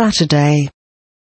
Saturday.